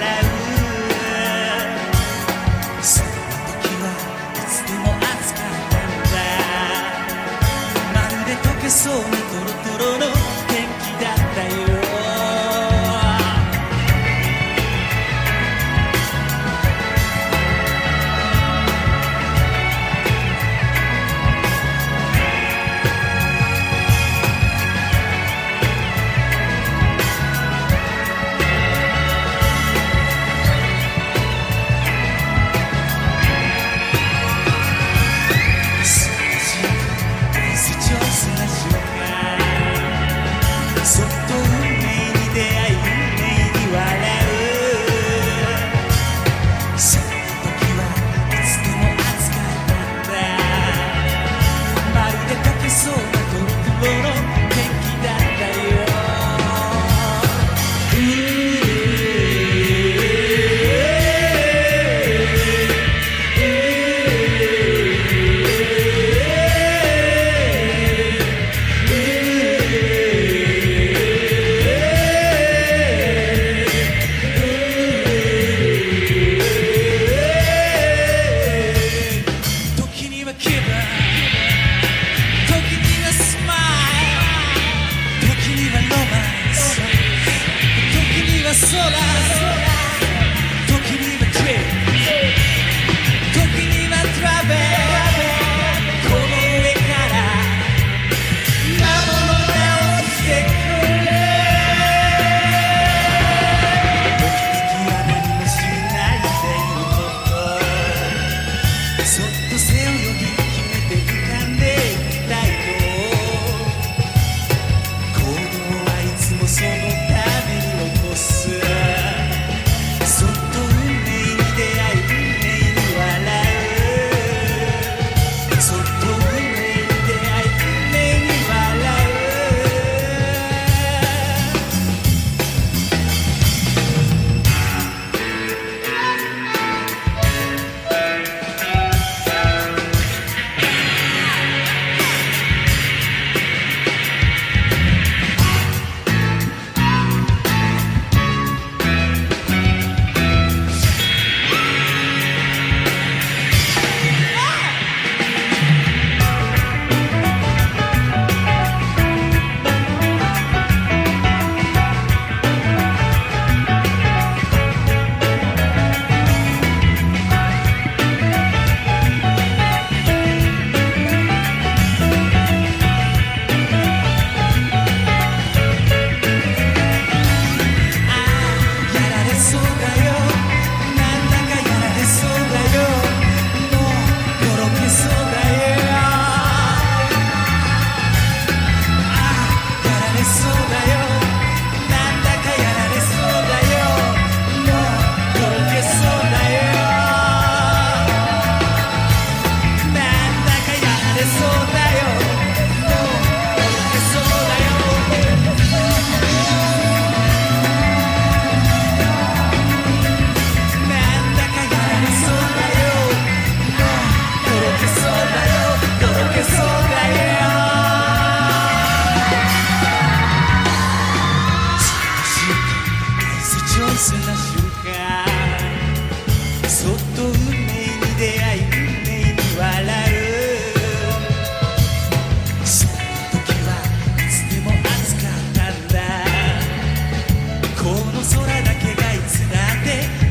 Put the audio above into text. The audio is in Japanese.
命 sou do seu そっと運命に出会い運命に笑う。そのはいつでもかったんだ。この空だけがいつだって